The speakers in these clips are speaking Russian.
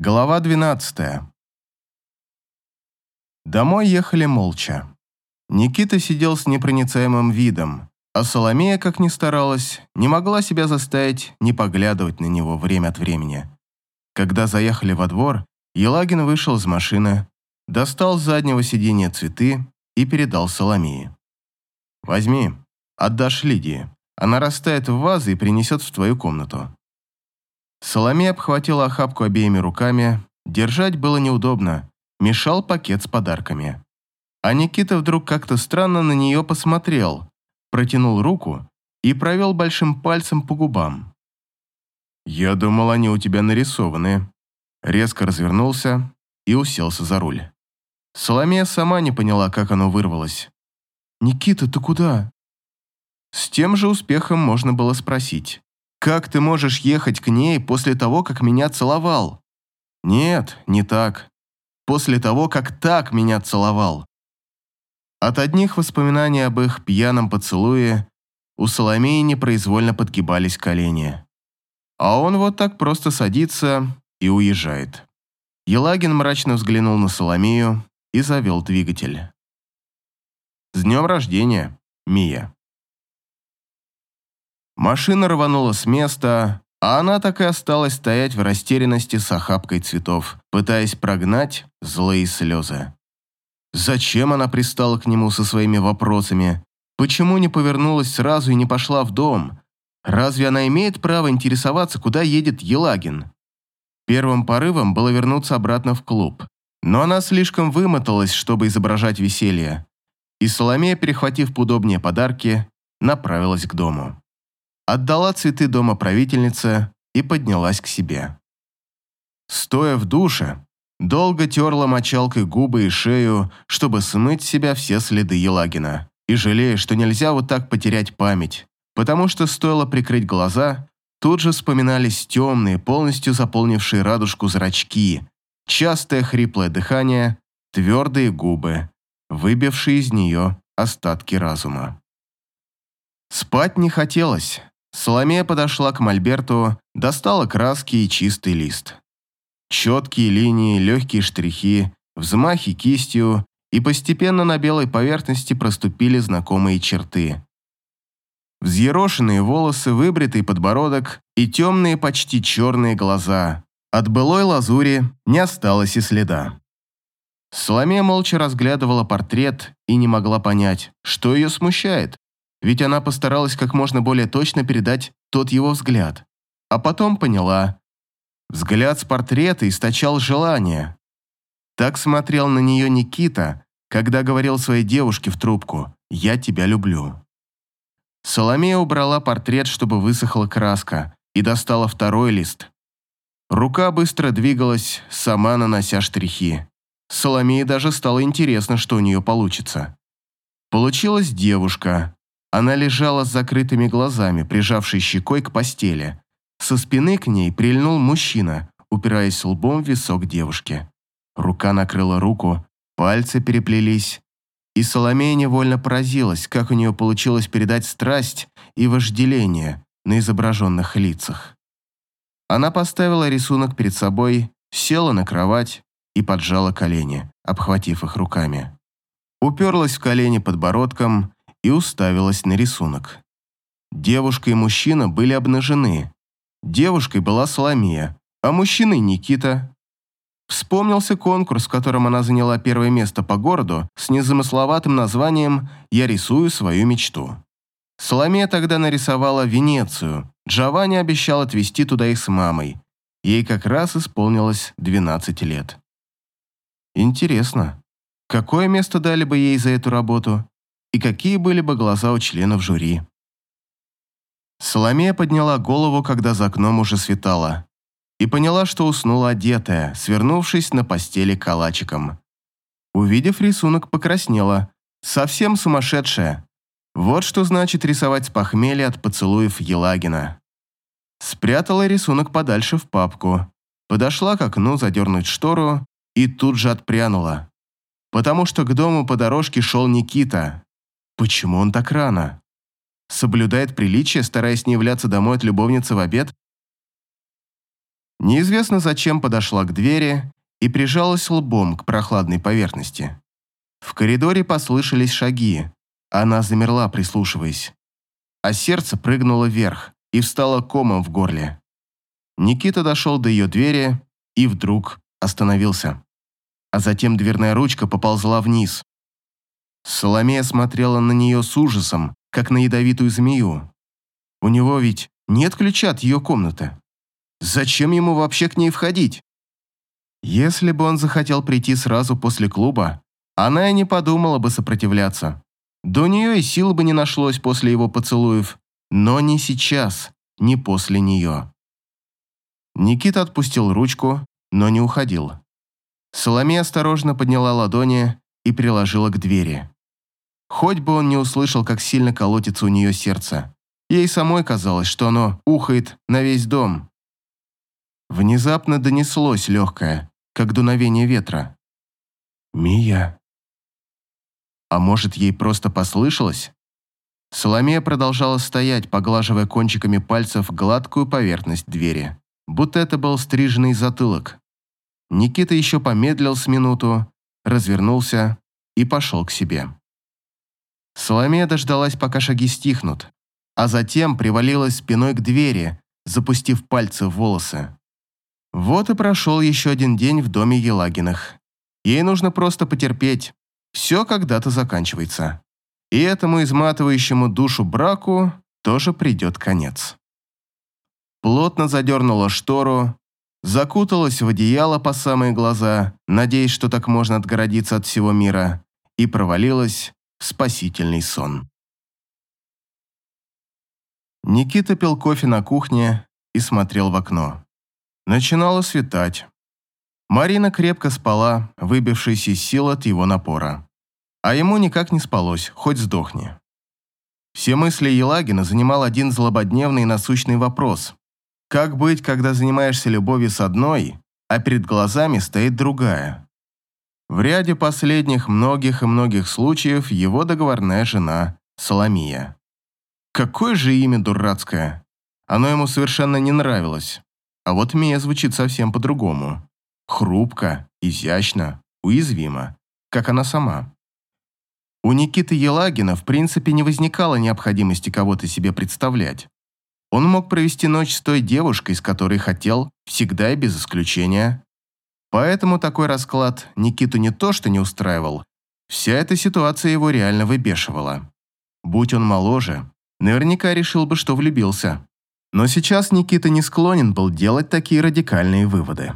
Глава 12. Домой ехали молча. Никита сидел с непроницаемым видом, а Соломея, как ни старалась, не могла себя заставить не поглядывать на него время от времени. Когда заехали во двор, Елагин вышел из машины, достал с заднего сиденья цветы и передал Соломее. «Возьми, отдашь Лидии. Она растает в вазы и принесет в твою комнату. Соломея обхватила охапку обеими руками. Держать было неудобно. Мешал пакет с подарками. А Никита вдруг как-то странно на нее посмотрел, протянул руку и провел большим пальцем по губам. «Я думал, они у тебя нарисованы». Резко развернулся и уселся за руль. Соломея сама не поняла, как оно вырвалось. «Никита, ты куда?» С тем же успехом можно было спросить. Как ты можешь ехать к ней после того, как меня целовал? Нет, не так. После того, как так меня целовал. От одних воспоминаний об их пьяном поцелуе у Соломеи непроизвольно подгибались колени. А он вот так просто садится и уезжает. Елагин мрачно взглянул на Соломею и завел двигатель. «С днем рождения, Мия!» Машина рванула с места, а она так и осталась стоять в растерянности с охапкой цветов, пытаясь прогнать злые слезы. Зачем она пристала к нему со своими вопросами? Почему не повернулась сразу и не пошла в дом? Разве она имеет право интересоваться, куда едет Елагин? Первым порывом было вернуться обратно в клуб. Но она слишком вымоталась, чтобы изображать веселье. И Соломея, перехватив поудобнее подарки, направилась к дому отдала цветы дома правительнице и поднялась к себе. Стоя в душе, долго терла мочалкой губы и шею, чтобы смыть с себя все следы Елагина, и жалея, что нельзя вот так потерять память, потому что стоило прикрыть глаза, тут же вспоминались темные, полностью заполнившие радужку зрачки, частое хриплое дыхание, твердые губы, выбившие из нее остатки разума. Спать не хотелось, Соломея подошла к мольберту, достала краски и чистый лист. Четкие линии, легкие штрихи, взмахи кистью, и постепенно на белой поверхности проступили знакомые черты. Взъерошенные волосы, выбритый подбородок и темные, почти черные глаза. От былой лазури не осталось и следа. Соломея молча разглядывала портрет и не могла понять, что ее смущает ведь она постаралась как можно более точно передать тот его взгляд. А потом поняла. Взгляд с портрета источал желание. Так смотрел на нее Никита, когда говорил своей девушке в трубку «Я тебя люблю». Соломея убрала портрет, чтобы высохла краска, и достала второй лист. Рука быстро двигалась, сама нанося штрихи. Соломее даже стало интересно, что у нее получится. Получилась девушка, она лежала с закрытыми глазами, прижавшей щекой к постели. Со спины к ней прильнул мужчина, упираясь лбом в висок девушки. Рука накрыла руку, пальцы переплелись. И Соломея невольно поразилась, как у нее получилось передать страсть и вожделение на изображенных лицах. Она поставила рисунок перед собой, села на кровать и поджала колени, обхватив их руками. Уперлась в колени подбородком и уставилась на рисунок. Девушка и мужчина были обнажены. Девушкой была Соломия, а мужчиной Никита. Вспомнился конкурс, в котором она заняла первое место по городу с незамысловатым названием «Я рисую свою мечту». Соломея тогда нарисовала Венецию. Джованни обещал отвезти туда их с мамой. Ей как раз исполнилось 12 лет. Интересно, какое место дали бы ей за эту работу? И какие были бы глаза у членов жюри. Соломея подняла голову, когда за окном уже светало, и поняла, что уснула одетая, свернувшись на постели калачиком. Увидев рисунок, покраснела. Совсем сумасшедшая. Вот что значит рисовать с похмелья от поцелуев Елагина. Спрятала рисунок подальше в папку, подошла к окну задернуть штору и тут же отпрянула. Потому что к дому по дорожке шел Никита, Почему он так рано? Соблюдает приличие, стараясь не являться домой от любовницы в обед? Неизвестно зачем подошла к двери и прижалась лбом к прохладной поверхности. В коридоре послышались шаги. Она замерла, прислушиваясь. А сердце прыгнуло вверх и встало комом в горле. Никита дошел до ее двери и вдруг остановился. А затем дверная ручка поползла вниз. Соломея смотрела на нее с ужасом, как на ядовитую змею. У него ведь нет ключа от ее комнаты. Зачем ему вообще к ней входить? Если бы он захотел прийти сразу после клуба, она и не подумала бы сопротивляться. До нее и сил бы не нашлось после его поцелуев, но не сейчас, не после нее. Никита отпустил ручку, но не уходил. Соломея осторожно подняла ладони и приложила к двери. Хоть бы он не услышал, как сильно колотится у нее сердце. Ей самой казалось, что оно ухает на весь дом. Внезапно донеслось легкое, как дуновение ветра. «Мия». А может, ей просто послышалось? Соломея продолжала стоять, поглаживая кончиками пальцев гладкую поверхность двери, будто это был стриженный затылок. Никита еще помедлил с минуту, развернулся и пошел к себе. Соломея дождалась, пока шаги стихнут, а затем привалилась спиной к двери, запустив пальцы в волосы. Вот и прошел еще один день в доме Елагиных. Ей нужно просто потерпеть. Все когда-то заканчивается. И этому изматывающему душу браку тоже придет конец. Плотно задернула штору, закуталась в одеяло по самые глаза, надеясь, что так можно отгородиться от всего мира, и провалилась спасительный сон. Никита пил кофе на кухне и смотрел в окно. Начинало светать. Марина крепко спала, выбившись из сил от его напора. А ему никак не спалось, хоть сдохни. Все мысли Елагина занимал один злободневный и насущный вопрос. Как быть, когда занимаешься любовью с одной, а перед глазами стоит другая? В ряде последних многих и многих случаев его договорная жена Соломия. Какое же имя дурацкое. Оно ему совершенно не нравилось. А вот Мия звучит совсем по-другому. Хрупко, изящно, уязвимо, как она сама. У Никиты Елагина в принципе не возникало необходимости кого-то себе представлять. Он мог провести ночь с той девушкой, с которой хотел, всегда и без исключения. Поэтому такой расклад Никиту не то что не устраивал, вся эта ситуация его реально выбешивала. Будь он моложе, наверняка решил бы, что влюбился. Но сейчас Никита не склонен был делать такие радикальные выводы.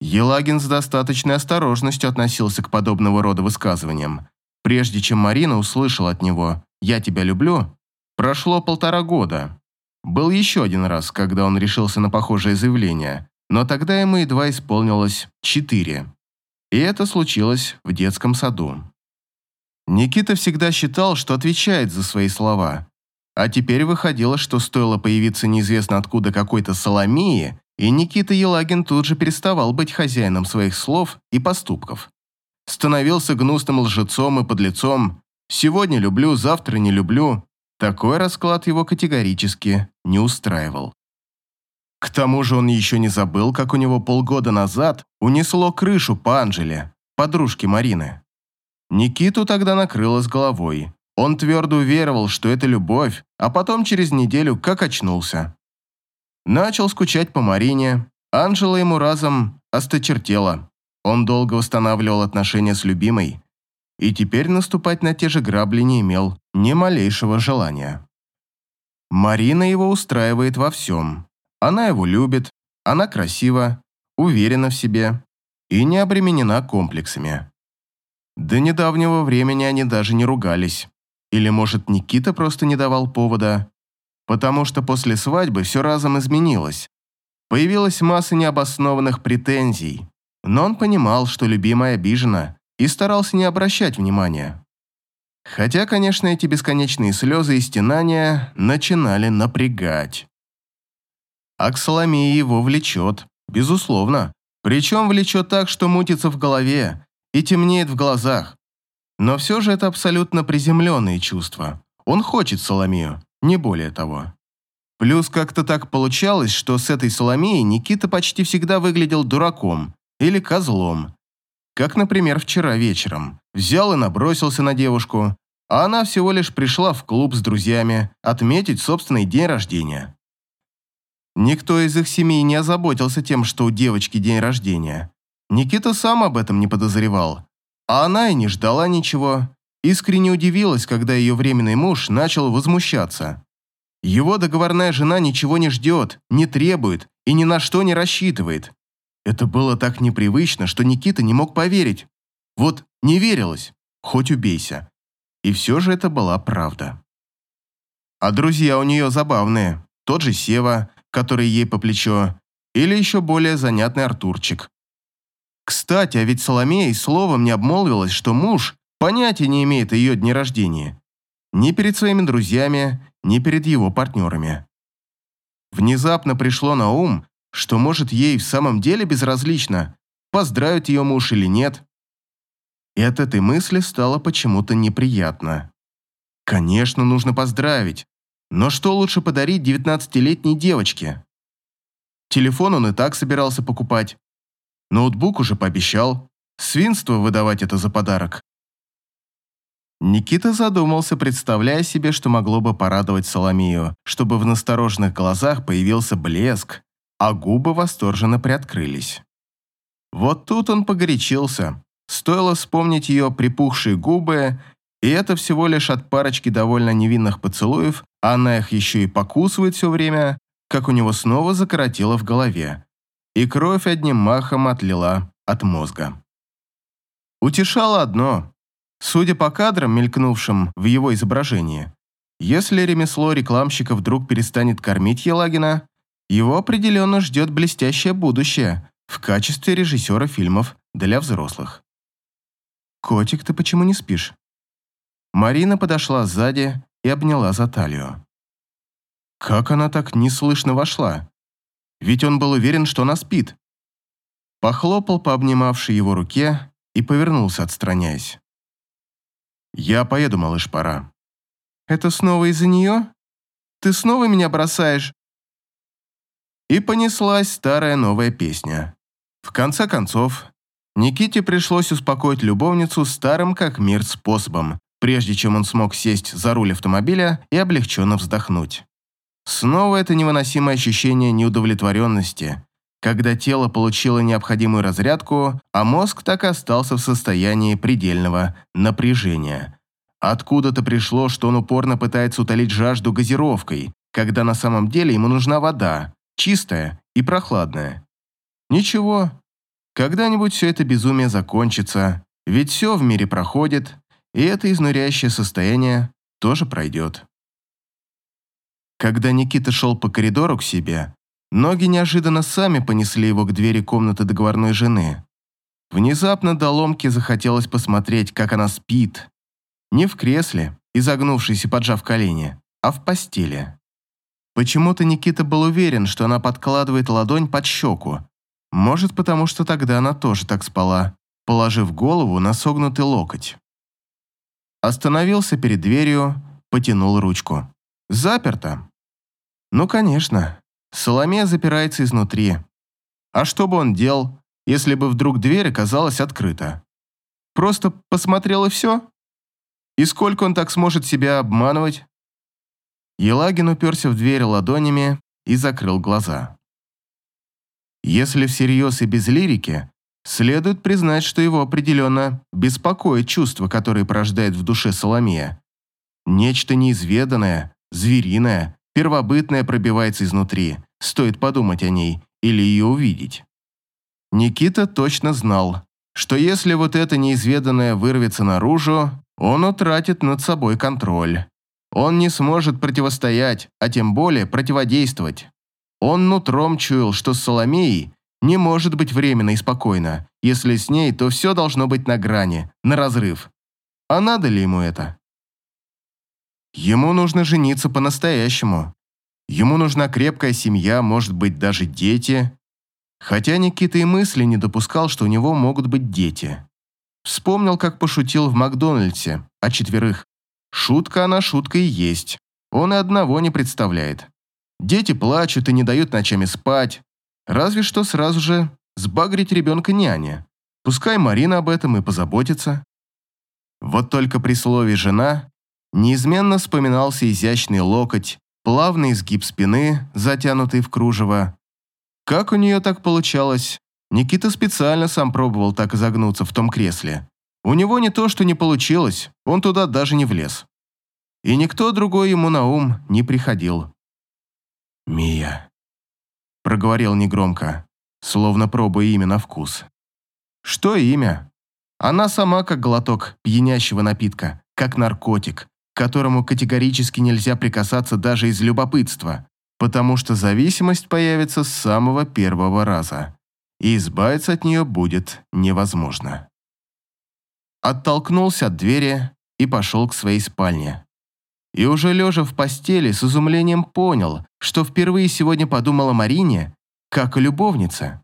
Елагин с достаточной осторожностью относился к подобного рода высказываниям. Прежде чем Марина услышала от него «я тебя люблю», прошло полтора года. Был еще один раз, когда он решился на похожее заявление, но тогда ему едва исполнилось четыре. И это случилось в детском саду. Никита всегда считал, что отвечает за свои слова, а теперь выходило, что стоило появиться неизвестно откуда какой-то Соломии, и Никита Елагин тут же переставал быть хозяином своих слов и поступков. Становился гнусным лжецом и подлецом. Сегодня люблю, завтра не люблю. Такой расклад его категорически не устраивал. К тому же он еще не забыл, как у него полгода назад унесло крышу по Анжеле, подружке Марины. Никиту тогда накрыло с головой. Он твердо уверовал, что это любовь, а потом через неделю как очнулся. Начал скучать по Марине, Анжела ему разом осточертела. Он долго устанавливал отношения с любимой, и теперь наступать на те же грабли не имел ни малейшего желания. Марина его устраивает во всем. Она его любит, она красива, уверена в себе и не обременена комплексами. До недавнего времени они даже не ругались. Или, может, Никита просто не давал повода? Потому что после свадьбы все разом изменилось. Появилась масса необоснованных претензий, но он понимал, что любимая обижена, и старался не обращать внимания. Хотя, конечно, эти бесконечные слезы и стенания начинали напрягать. А к Соломее его влечет, безусловно. Причем влечет так, что мутится в голове и темнеет в глазах. Но все же это абсолютно приземленные чувства. Он хочет Соломию, не более того. Плюс как-то так получалось, что с этой Соломеей Никита почти всегда выглядел дураком или козлом. Как, например, вчера вечером. Взял и набросился на девушку, а она всего лишь пришла в клуб с друзьями отметить собственный день рождения. Никто из их семей не озаботился тем, что у девочки день рождения. Никита сам об этом не подозревал, а она и не ждала ничего. Искренне удивилась, когда ее временный муж начал возмущаться. Его договорная жена ничего не ждет, не требует и ни на что не рассчитывает. Это было так непривычно, что Никита не мог поверить. Вот не верилось, хоть убейся. И все же это была правда. А друзья у нее забавные. Тот же Сева, который ей по плечо, или еще более занятный Артурчик. Кстати, а ведь Соломея и словом не обмолвилась, что муж понятия не имеет ее дне рождения. Ни перед своими друзьями, ни перед его партнерами. Внезапно пришло на ум, что, может, ей в самом деле безразлично, поздравит ее муж или нет. И от этой мысли стало почему-то неприятно. Конечно, нужно поздравить, но что лучше подарить девятнадцатилетней девочке? Телефон он и так собирался покупать. Ноутбук уже пообещал. Свинство выдавать это за подарок. Никита задумался, представляя себе, что могло бы порадовать Соломию, чтобы в настороженных глазах появился блеск, а губы восторженно приоткрылись. Вот тут он погорячился. Стоило вспомнить ее припухшие губы, и это всего лишь от парочки довольно невинных поцелуев, а она их еще и покусывает все время, как у него снова закоротило в голове, и кровь одним махом отлила от мозга. Утешало одно Судя по кадрам, мелькнувшим в его изображении, если ремесло рекламщика вдруг перестанет кормить Елагина, его определенно ждет блестящее будущее в качестве режиссера фильмов для взрослых. «Котик, ты почему не спишь?» Марина подошла сзади и обняла за талию. Как она так неслышно вошла? Ведь он был уверен, что она спит. Похлопал по обнимавшей его руке и повернулся, отстраняясь. «Я поеду, малыш, пора». «Это снова из-за нее? Ты снова меня бросаешь?» И понеслась старая новая песня. В конце концов, Никите пришлось успокоить любовницу старым как мир способом, прежде чем он смог сесть за руль автомобиля и облегченно вздохнуть. Снова это невыносимое ощущение неудовлетворенности, когда тело получило необходимую разрядку, а мозг так и остался в состоянии предельного напряжения. Откуда-то пришло, что он упорно пытается утолить жажду газировкой, когда на самом деле ему нужна вода, чистая и прохладная. Ничего, когда-нибудь все это безумие закончится, ведь все в мире проходит, и это изнуряющее состояние тоже пройдет. Когда Никита шел по коридору к себе, Ноги неожиданно сами понесли его к двери комнаты договорной жены. Внезапно до ломки захотелось посмотреть, как она спит. Не в кресле, изогнувшись и поджав колени, а в постели. Почему-то Никита был уверен, что она подкладывает ладонь под щеку. Может, потому что тогда она тоже так спала, положив голову на согнутый локоть. Остановился перед дверью, потянул ручку. Заперто. Ну, конечно, Соломея запирается изнутри. А что бы он делал, если бы вдруг дверь оказалась открыта? Просто посмотрел и все? И сколько он так сможет себя обманывать? Елагин уперся в дверь ладонями и закрыл глаза. Если всерьез и без лирики, следует признать, что его определенно беспокоит чувство, которое порождает в душе Соломея. Нечто неизведанное, звериное, первобытное пробивается изнутри, стоит подумать о ней или ее увидеть. Никита точно знал, что если вот это неизведанное вырвется наружу, он утратит над собой контроль. Он не сможет противостоять, а тем более противодействовать. Он нутром чуял, что с Соломеей не может быть временно и спокойно. Если с ней, то все должно быть на грани, на разрыв. А надо ли ему это? Ему нужно жениться по-настоящему. Ему нужна крепкая семья, может быть, даже дети. Хотя Никита и мысли не допускал, что у него могут быть дети. Вспомнил, как пошутил в Макдональдсе о четверых. Шутка она шутка и есть. Он и одного не представляет. Дети плачут и не дают ночами спать. Разве что сразу же сбагрить ребенка няне. Пускай Марина об этом и позаботится. Вот только при слове «жена» неизменно вспоминался изящный локоть, плавный изгиб спины, затянутый в кружево. Как у нее так получалось? Никита специально сам пробовал так изогнуться в том кресле. У него не то, что не получилось, он туда даже не влез. И никто другой ему на ум не приходил. «Мия», — проговорил негромко, словно пробуя имя на вкус. «Что имя?» Она сама как глоток пьянящего напитка, как наркотик, к которому категорически нельзя прикасаться даже из любопытства, потому что зависимость появится с самого первого раза, и избавиться от нее будет невозможно. Оттолкнулся от двери и пошел к своей спальне. И уже лежа в постели, с изумлением понял, что впервые сегодня подумала о Марине, как о любовнице.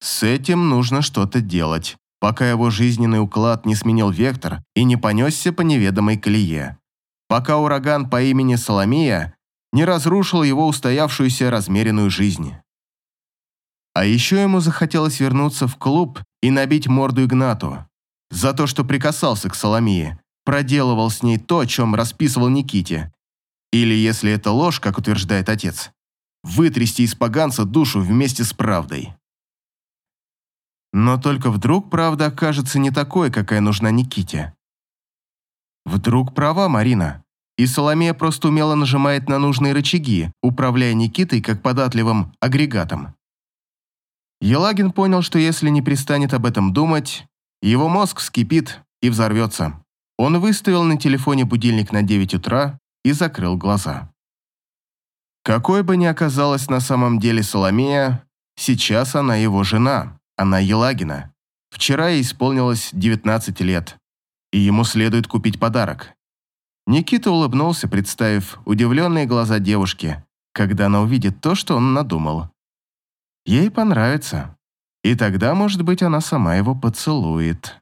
С этим нужно что-то делать, пока его жизненный уклад не сменил вектор и не понесся по неведомой колее. Пока ураган по имени Соломея не разрушил его устоявшуюся размеренную жизнь. А еще ему захотелось вернуться в клуб и набить морду Игнату за то, что прикасался к Соломее, проделывал с ней то, о чем расписывал Никите. Или, если это ложь, как утверждает отец, вытрясти из поганца душу вместе с правдой. Но только вдруг правда окажется не такой, какая нужна Никите. Вдруг права Марина, и Соломея просто умело нажимает на нужные рычаги, управляя Никитой как податливым агрегатом. Елагин понял, что если не перестанет об этом думать, его мозг вскипит и взорвется. Он выставил на телефоне будильник на 9 утра и закрыл глаза. Какой бы ни оказалась на самом деле Соломея, сейчас она его жена. Она Елагина. Вчера ей исполнилось 19 лет, и ему следует купить подарок. Никита улыбнулся, представив удивленные глаза девушки, когда она увидит то, что он надумал. Ей понравится. И тогда, может быть, она сама его поцелует.